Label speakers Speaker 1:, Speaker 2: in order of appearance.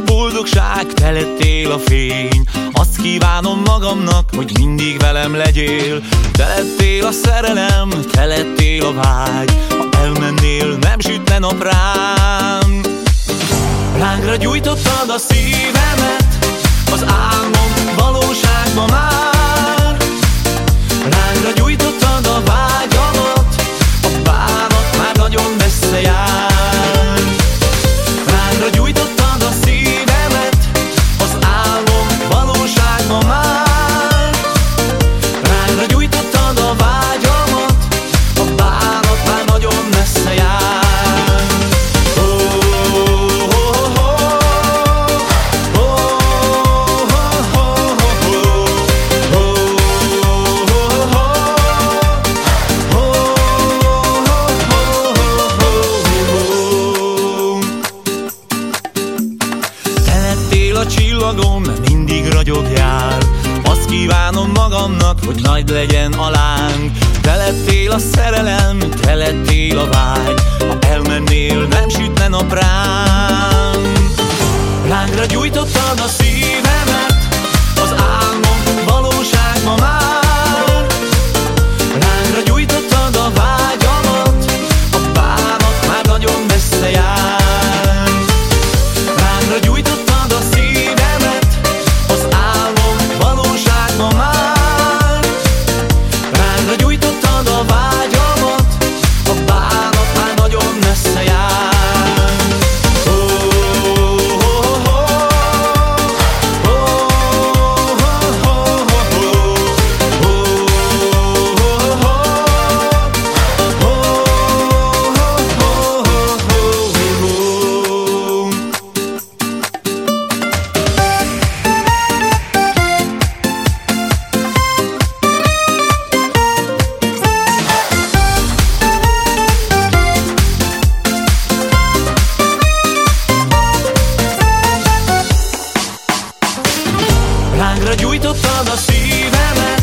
Speaker 1: boldogság, te lettél a fény. Azt kívánom magamnak, hogy mindig velem legyél. Te lettél a szerelem, te lettél a vágy. Ha elmennél, nem sütne nap rám Lángra gyújtottad a szívemet Az álmom valóságban már csillagom mindig ragyogjál Azt kívánom magamnak, hogy nagy legyen a láng. Te lettél a szerelem, te lettél a vágy. Ha elmennél, nem sütne nap rám Lángra gyújtottad a szívemet Nyújtottam a szívemet.